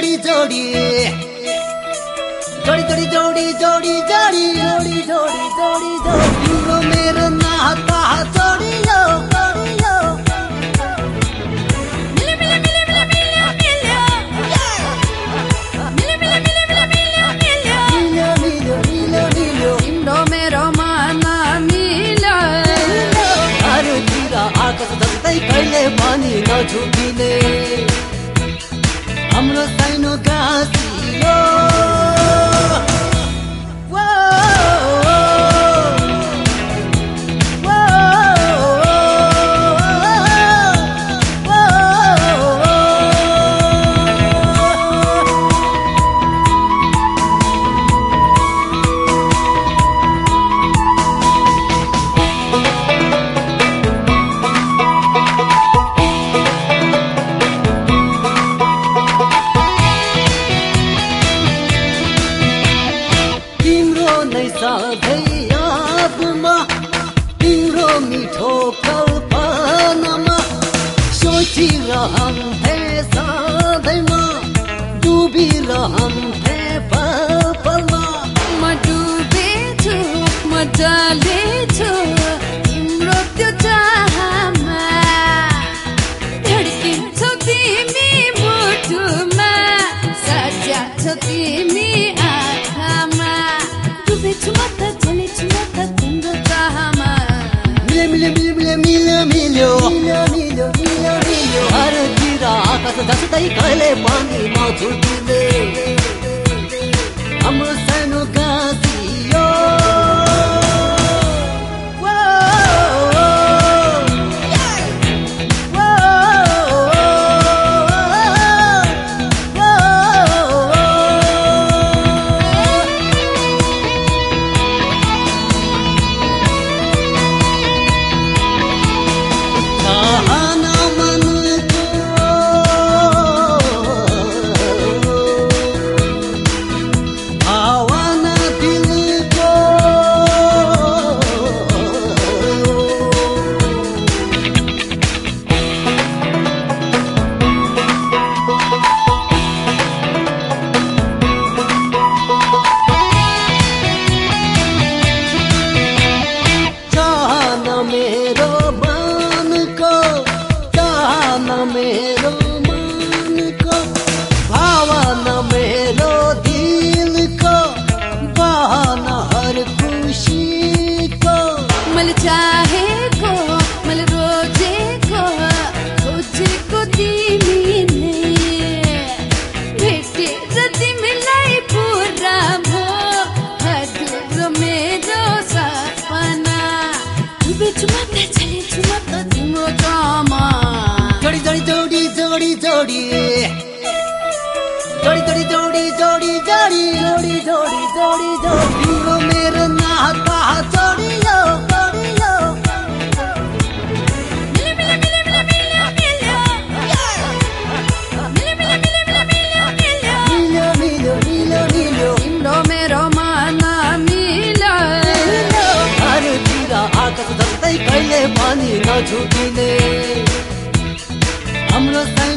जोडी जोडी जोडी जोडी जोडी जोडी जोडी जोडी जोडी जोडी जोडी मेरो नाता जोडी यो आकाश जस्तै कहिले पनि नछुपिने i'ma find a girl خوبی را هم हरतिर आकाश जस्तै कहिले पनि नछुटिने हाम्रो सानो मेरो मान को भावना मेरो दिल को बहाना हर खुशी को। मल चाहे को मल रोज़े को तुझको दीनी ने भेटे जति मिलाई पूरा भो हजर तो मेरो सपना। बिच मत चले चुमत तिम्रो कामा जोडी जोडी जोडी। जोडी जोडी जोडी जोडी जोडी जोडी जोडी जोडी जोडी। जोडी मेरो नाता जोडी यो जोडी यो। कहिले पनि আমরা তাই